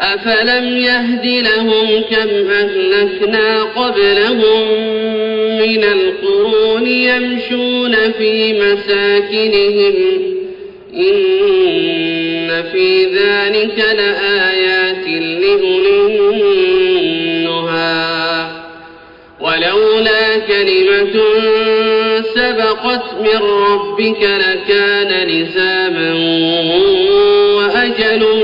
أفلم يهد لهم كم أهلكنا قبلهم من القرون يمشون في مساكنهم إن في ذلك لآيات لأولي النهى. ولولا كلمة سبقت من ربك لكان لزاما وأجل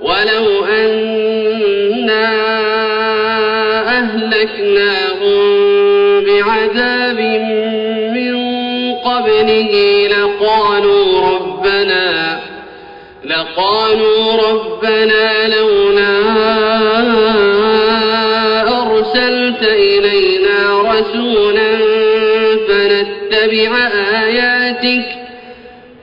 ولو أنا أهلكناهم بعذاب من قبله لقالوا ربنا لقالوا ربنا لولا أرسلت إلينا رسولا فنتبع آياتك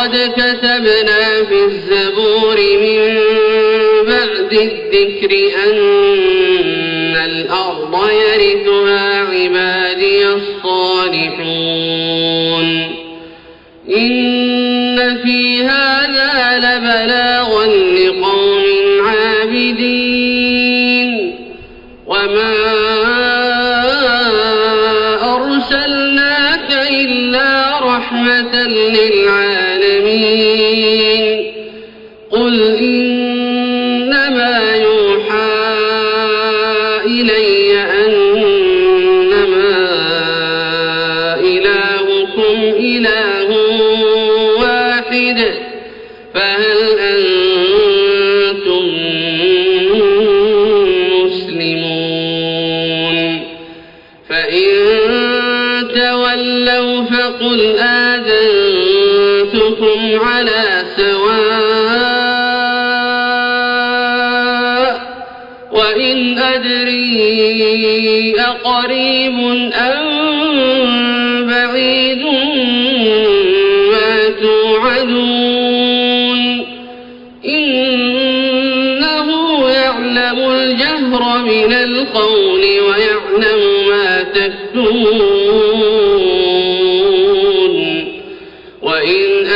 ولقد كتبنا في الزبور من بعد الذكر أن الأرض يرثها عبادي الصالحون. إن في هذا لبلاغا لقوم عابدين. وما أرسلناك إلا رحمة للعالمين. آذنتكم على سواء وإن أدري أقريب أم بعيد ما توعدون